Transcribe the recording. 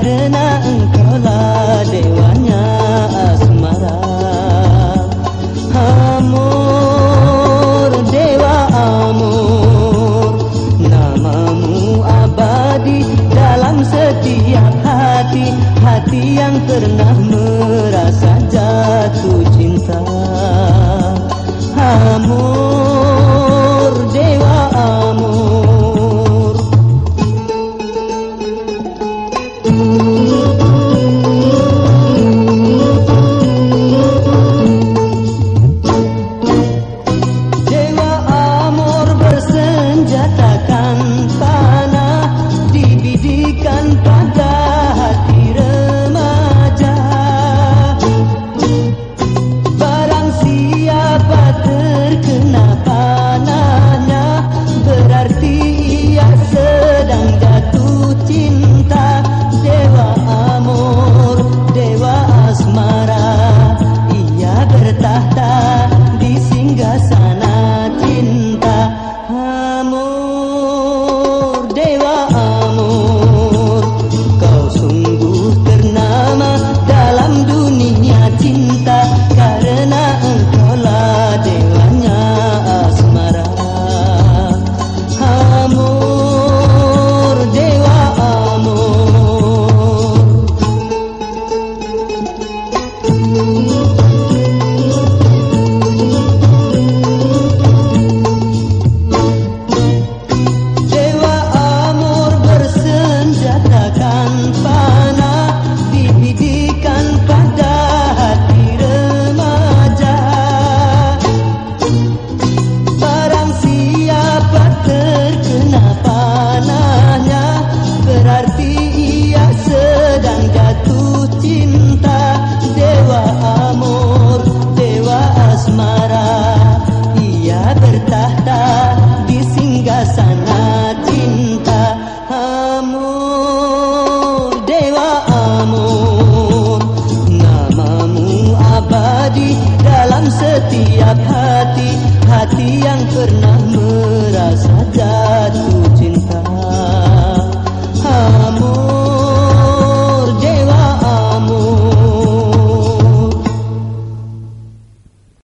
karena engkaulah dewanya asmara. Amur dewa amur namamu abadi dalam setiap hati hati yang pernah merasa jatuh cinta. Amur terkena bertahta di singgah sana cinta amun dewa amun. Namamu abadi dalam setiap hati hati yang pernah